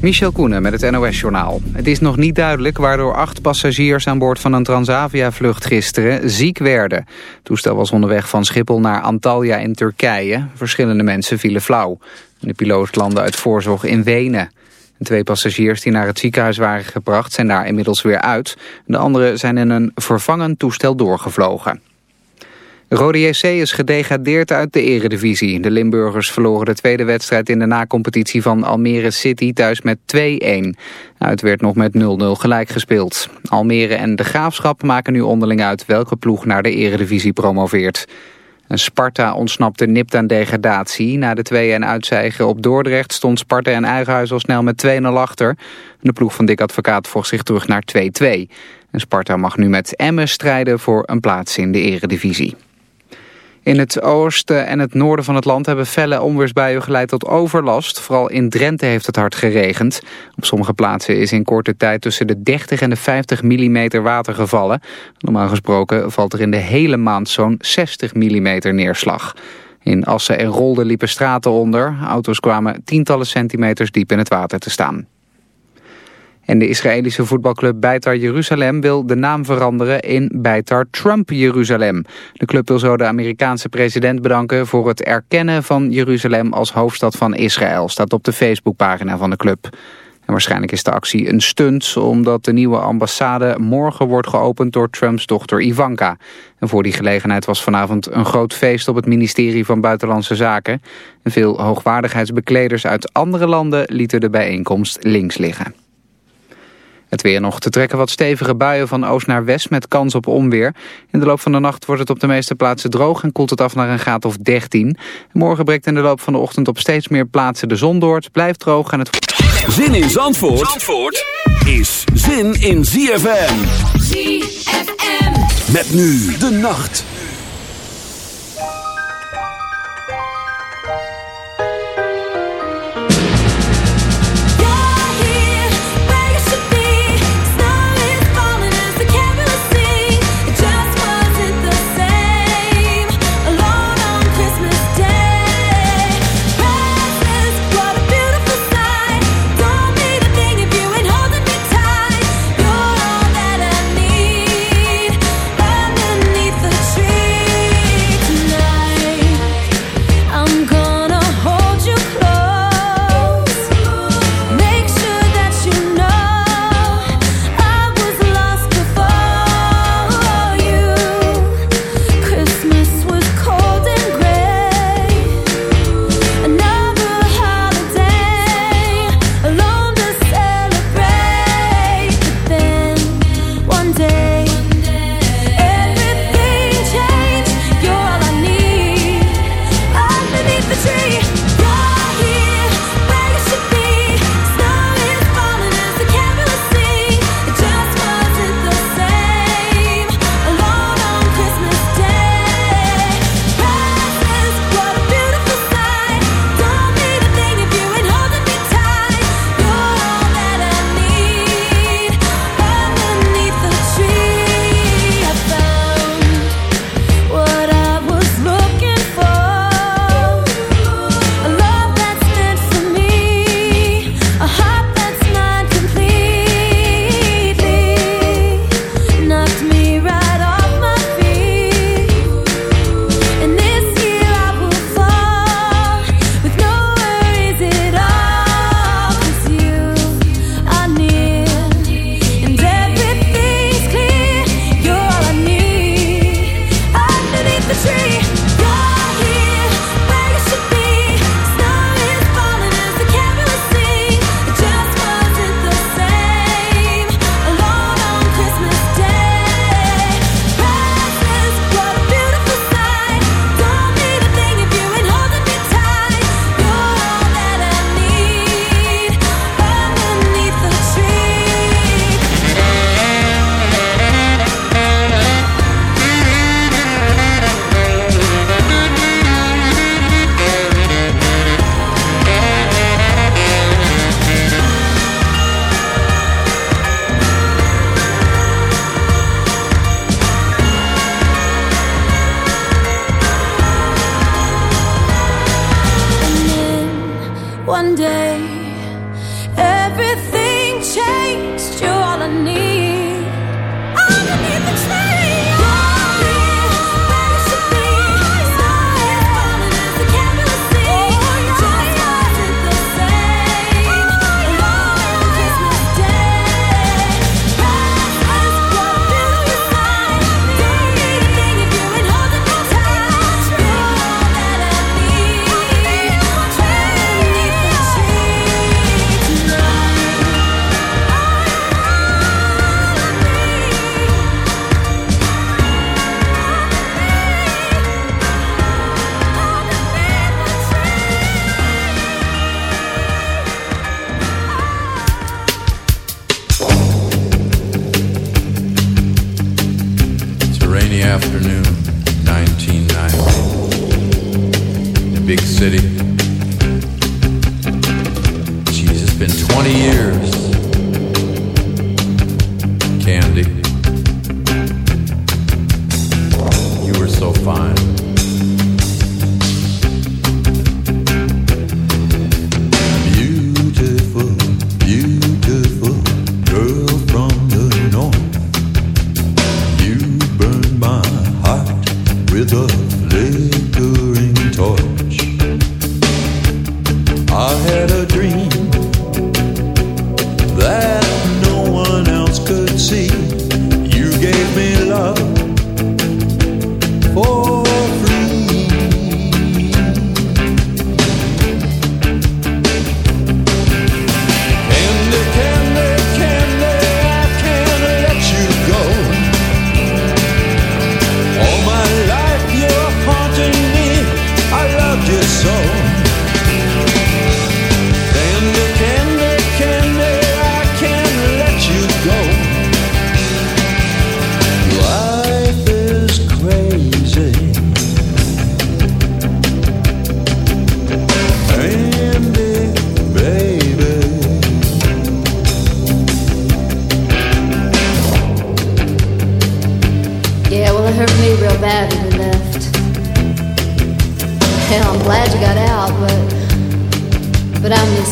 Michel Koenen met het NOS-journaal. Het is nog niet duidelijk waardoor acht passagiers aan boord van een Transavia-vlucht gisteren ziek werden. Het toestel was onderweg van Schiphol naar Antalya in Turkije. Verschillende mensen vielen flauw. De piloot landde uit voorzorg in Wenen. De twee passagiers die naar het ziekenhuis waren gebracht zijn daar inmiddels weer uit. De anderen zijn in een vervangend toestel doorgevlogen. Rode JC is gedegradeerd uit de eredivisie. De Limburgers verloren de tweede wedstrijd in de nacompetitie van Almere City thuis met 2-1. Uit werd nog met 0-0 gelijk gespeeld. Almere en de Graafschap maken nu onderling uit welke ploeg naar de eredivisie promoveert. Sparta ontsnapte nipt aan degradatie. Na de 2-1 uitzeigen op Dordrecht stond Sparta en Eigenhuis al snel met 2-0 achter. De ploeg van Dick Advocaat vocht zich terug naar 2-2. En Sparta mag nu met Emmen strijden voor een plaats in de eredivisie. In het oosten en het noorden van het land hebben felle onweersbuien geleid tot overlast. Vooral in Drenthe heeft het hard geregend. Op sommige plaatsen is in korte tijd tussen de 30 en de 50 mm water gevallen. Normaal gesproken valt er in de hele maand zo'n 60 mm neerslag. In Assen en Rolde liepen straten onder. Auto's kwamen tientallen centimeters diep in het water te staan. En de Israëlische voetbalclub Beitar Jeruzalem wil de naam veranderen in Beitar Trump Jeruzalem. De club wil zo de Amerikaanse president bedanken voor het erkennen van Jeruzalem als hoofdstad van Israël, staat op de Facebookpagina van de club. En waarschijnlijk is de actie een stunt, omdat de nieuwe ambassade morgen wordt geopend door Trumps dochter Ivanka. En voor die gelegenheid was vanavond een groot feest op het ministerie van Buitenlandse Zaken. En veel hoogwaardigheidsbekleders uit andere landen lieten de bijeenkomst links liggen. Het weer nog te trekken wat stevige buien van oost naar west met kans op onweer. In de loop van de nacht wordt het op de meeste plaatsen droog en koelt het af naar een graad of 13. Morgen breekt in de loop van de ochtend op steeds meer plaatsen de zon door. Het blijft droog en het... Zin in Zandvoort, Zandvoort is zin in ZFM. ZFM. Met nu de nacht.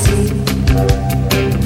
Not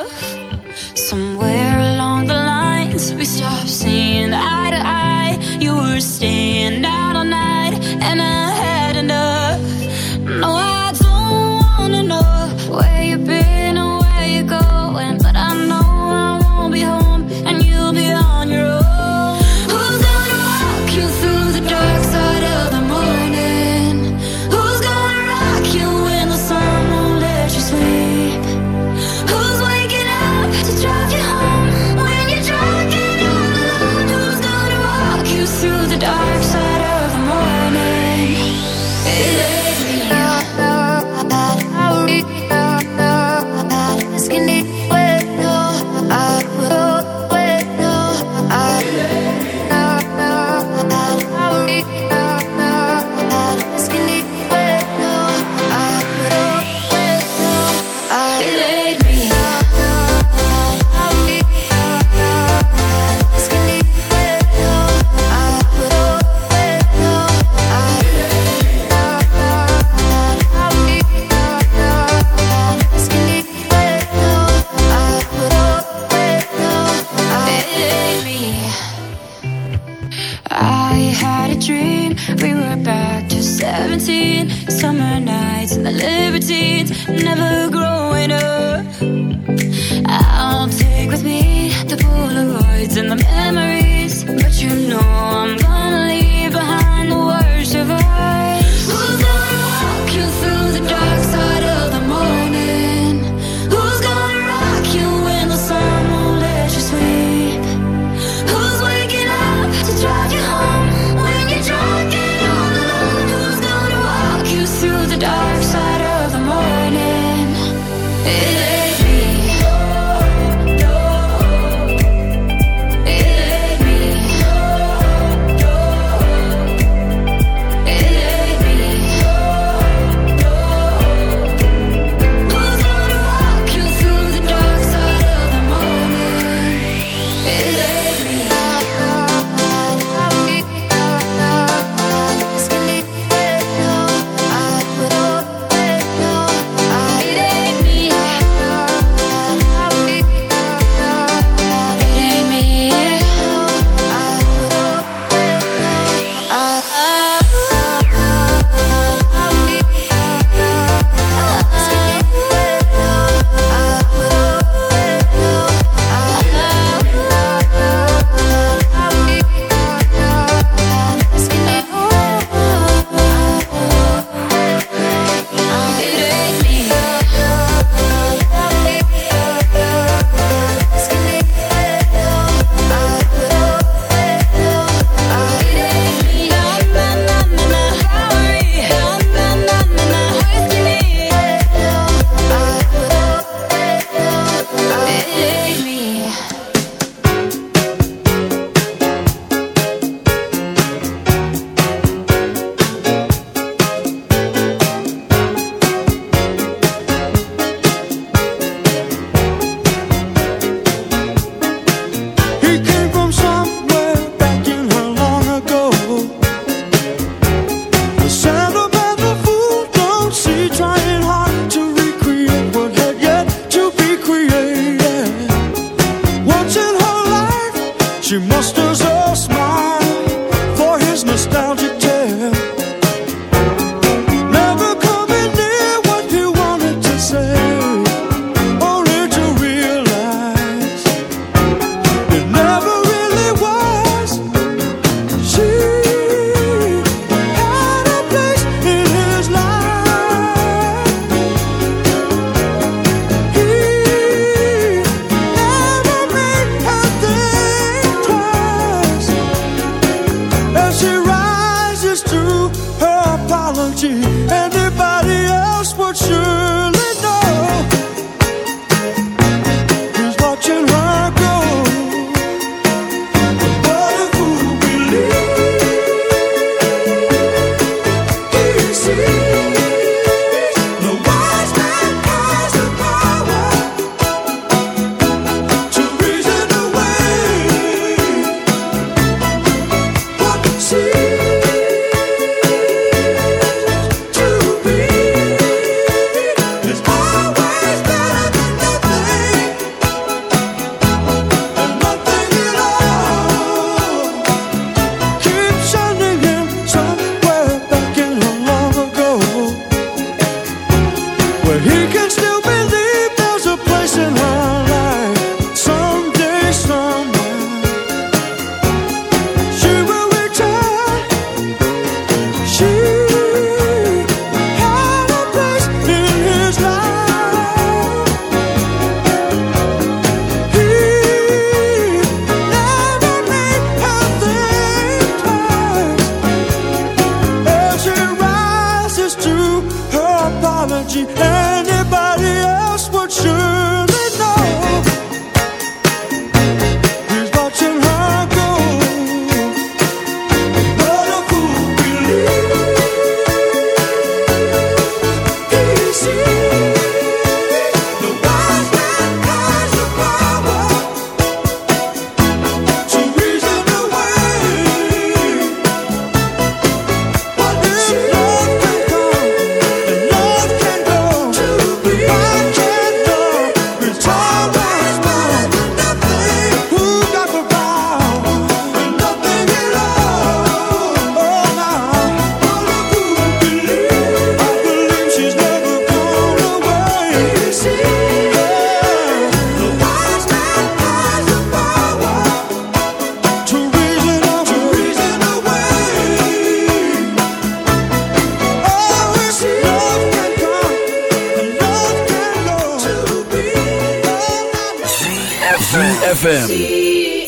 ZFM.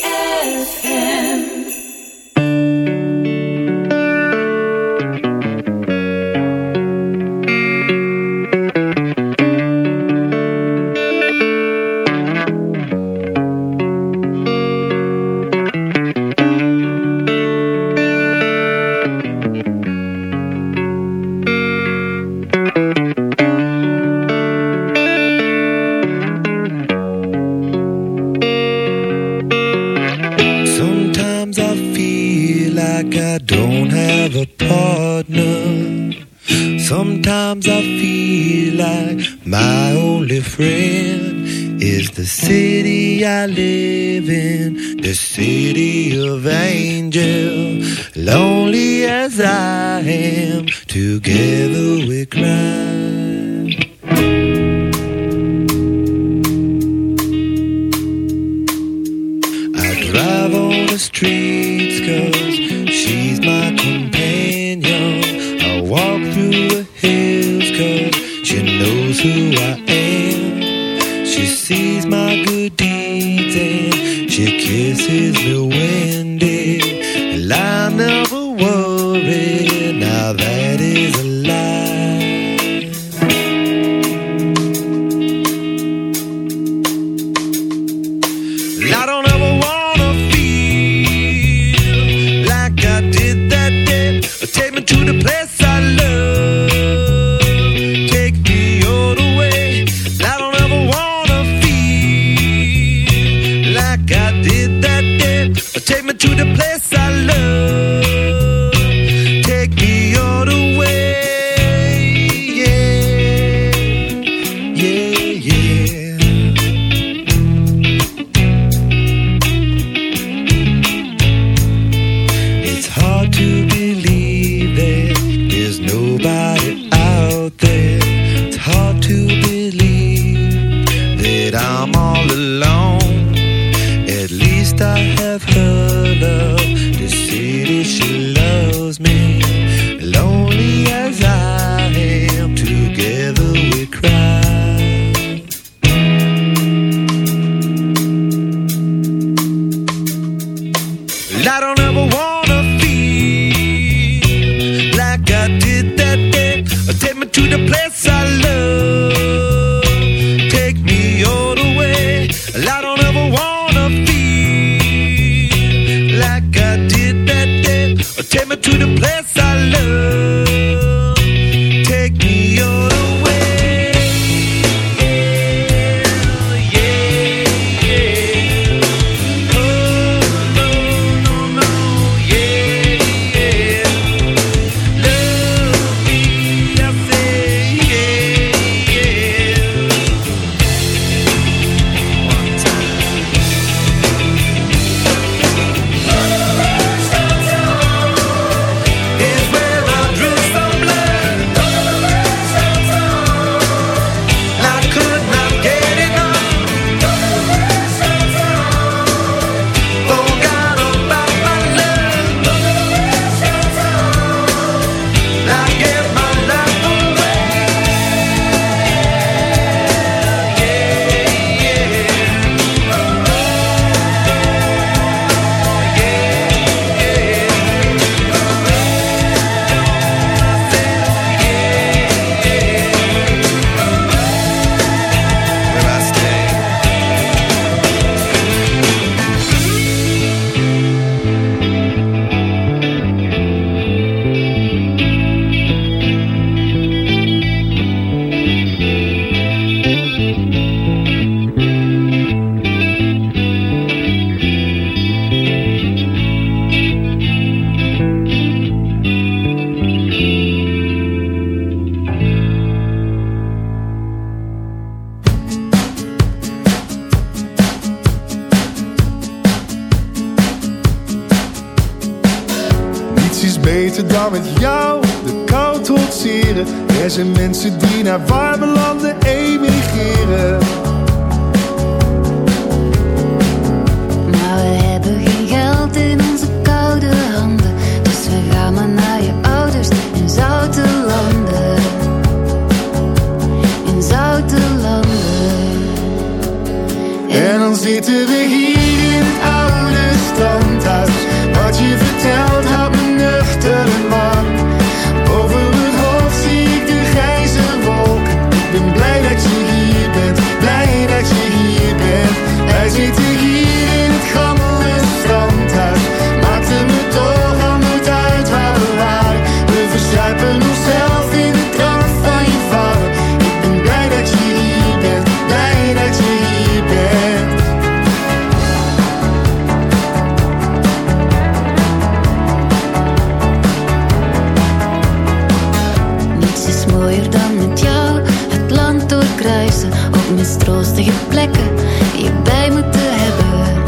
Je plekken die je bij moet hebben.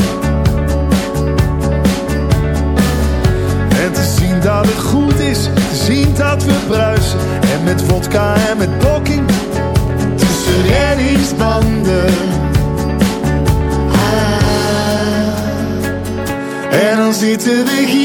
En te zien dat het goed is, te zien dat we bruisen. En met vodka en met blokking, tussen reddingsbanden. Ah. En dan zitten we hier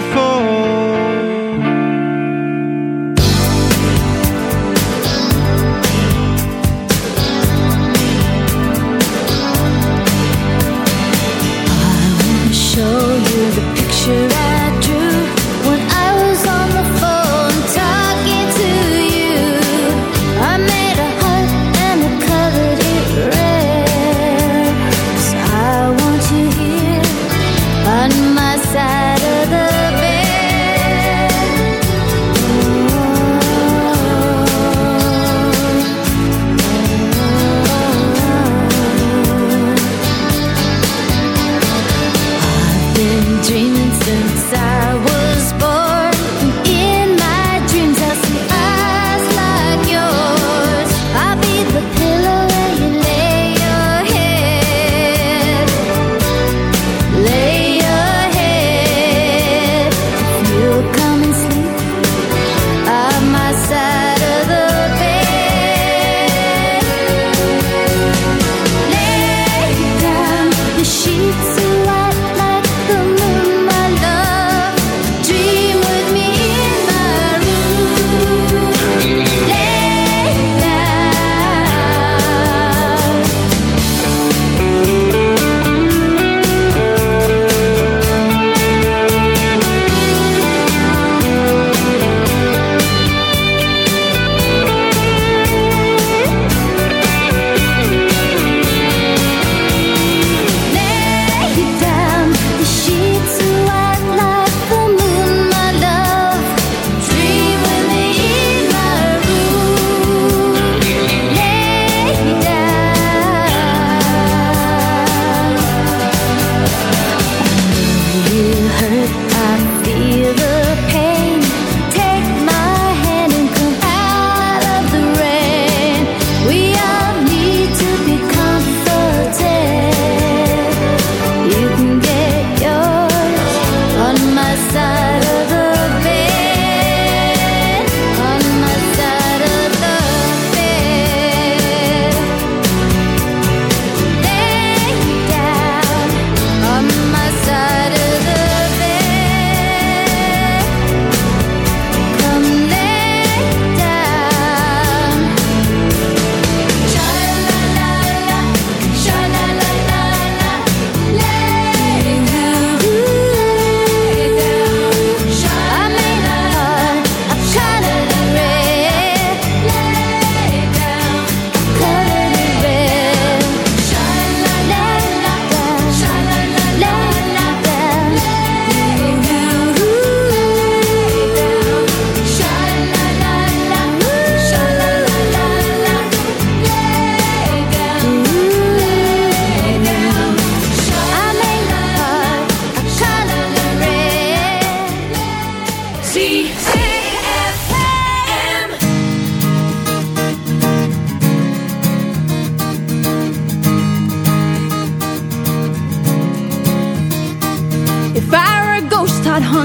for.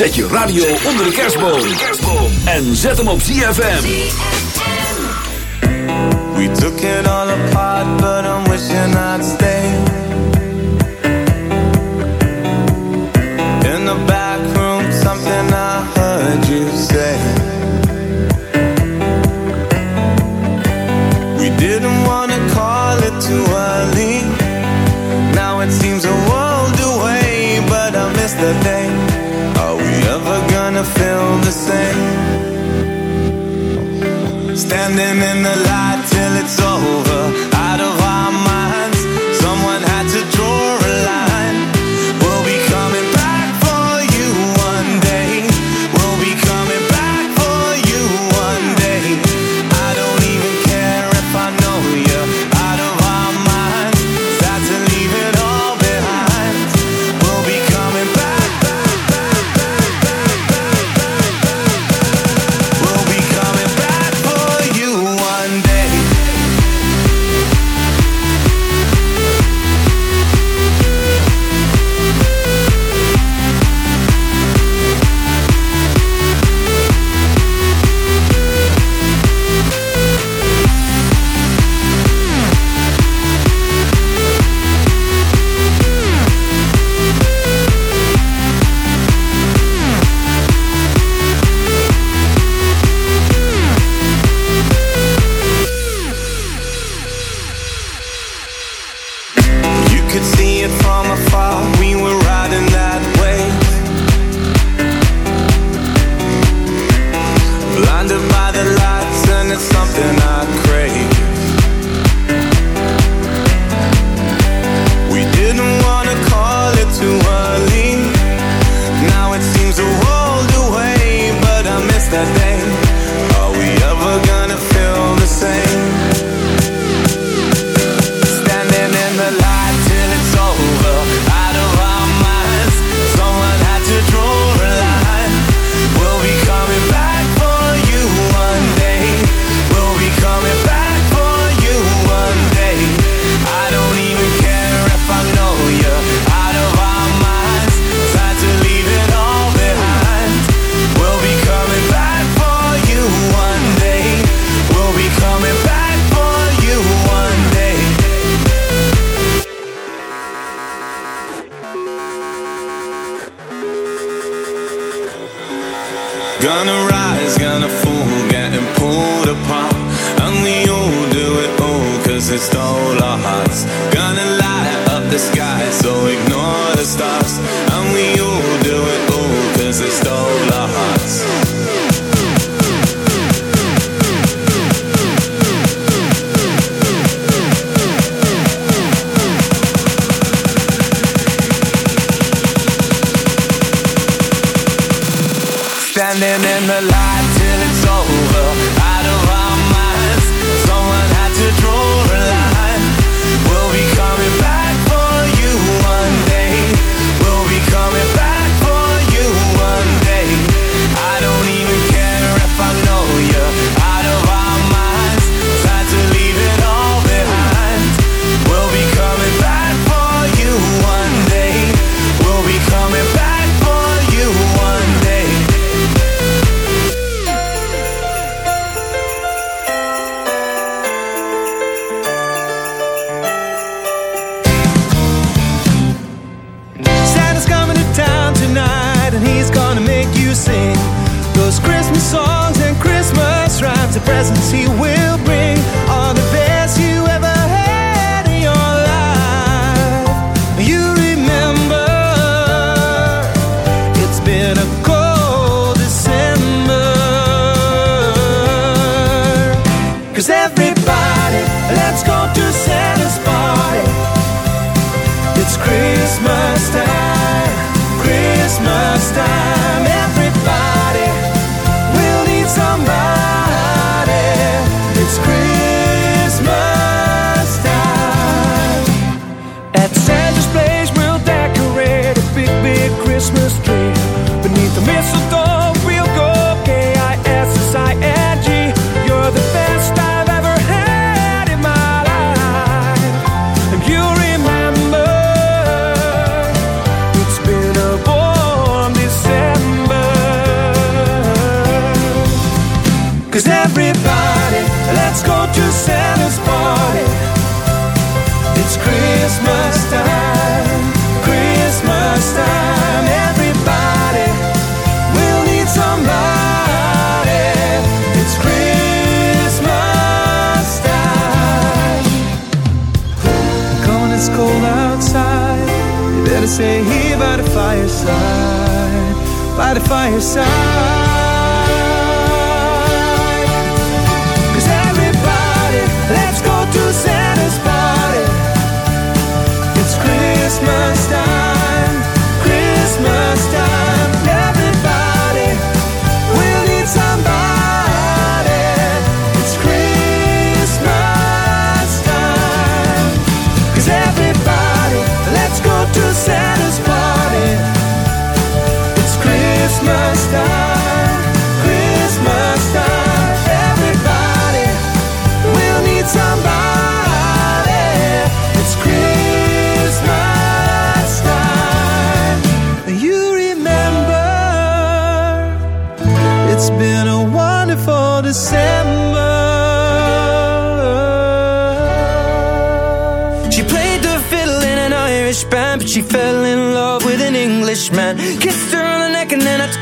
Zet je radio onder de kerstboom. En zet hem op ZFM. We took it all apart, but I'm wishing I'd stay. the same. Standing in the light till it's over.